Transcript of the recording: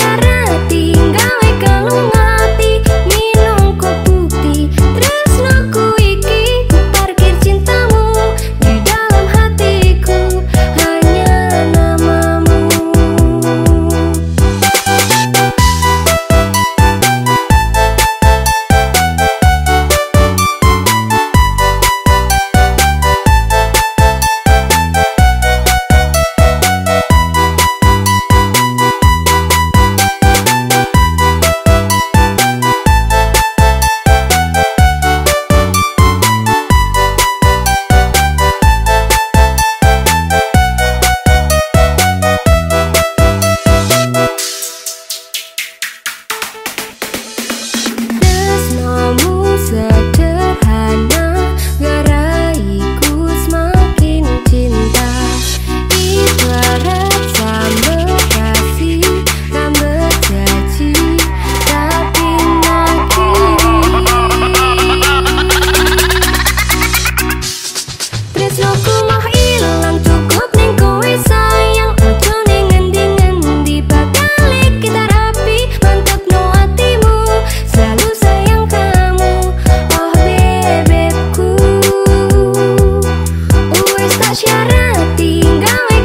cierre. tinggal